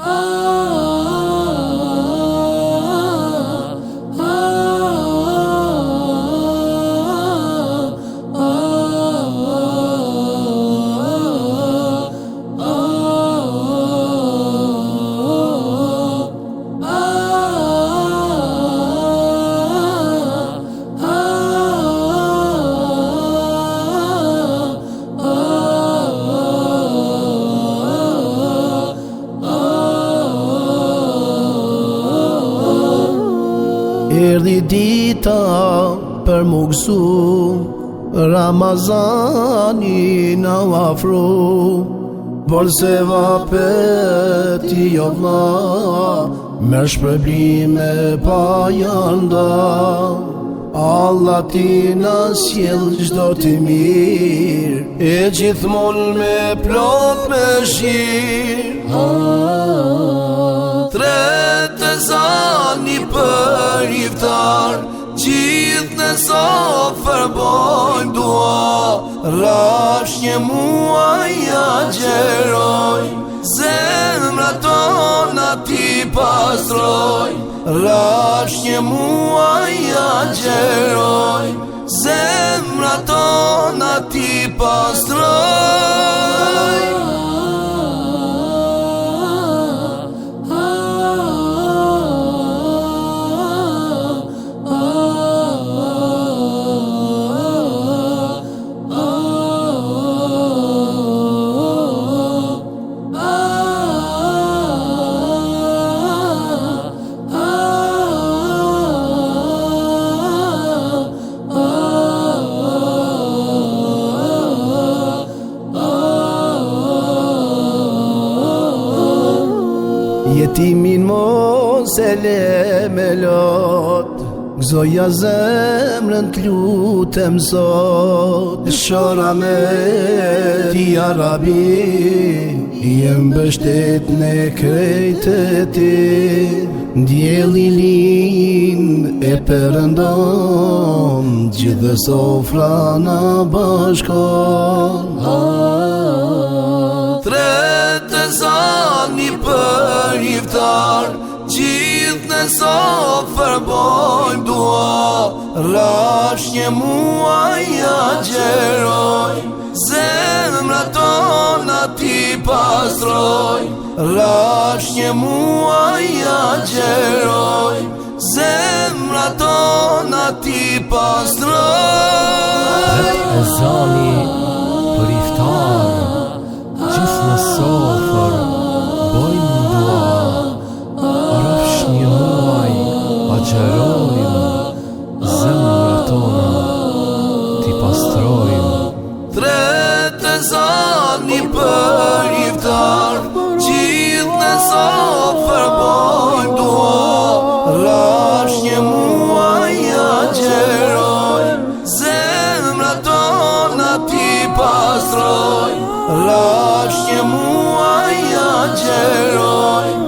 Oh. Erdi dita për më Ramazani në afru Por se va peti jo vla Me shpërblime pa janda Allah ti në sjell gjdo të mirë E gjithmon me plot me shirë ah, Dhe të zani për i Gjithë në sofë fërboj dua Rash një mua ja gjeroj Zemra tona ti pasroj Rash një mua ja gjeroj Zemra tona ti pasroj jetimin mos e le me lot Gzoja zemrën t'lutem zot Shora me ti arabi Jem bështet në krejtë ti Djeli lin e përëndon Gjithë sofra në bashkon ah, zonë një për iftar Gjithë në zonë fërbojmë dua Rash një mua ja agjeroj Zemra më ti ati pasroj Rash një mua ja agjeroj Zemra më ti ati pasroj Rash një ati pastrojnë Tre të zanë një për i vëtarë Gjithë në zanë përbojnë duha Rash një mua ja gjerojnë Zemra në tonë në ti pastrojnë Rash një mua ja gjerojnë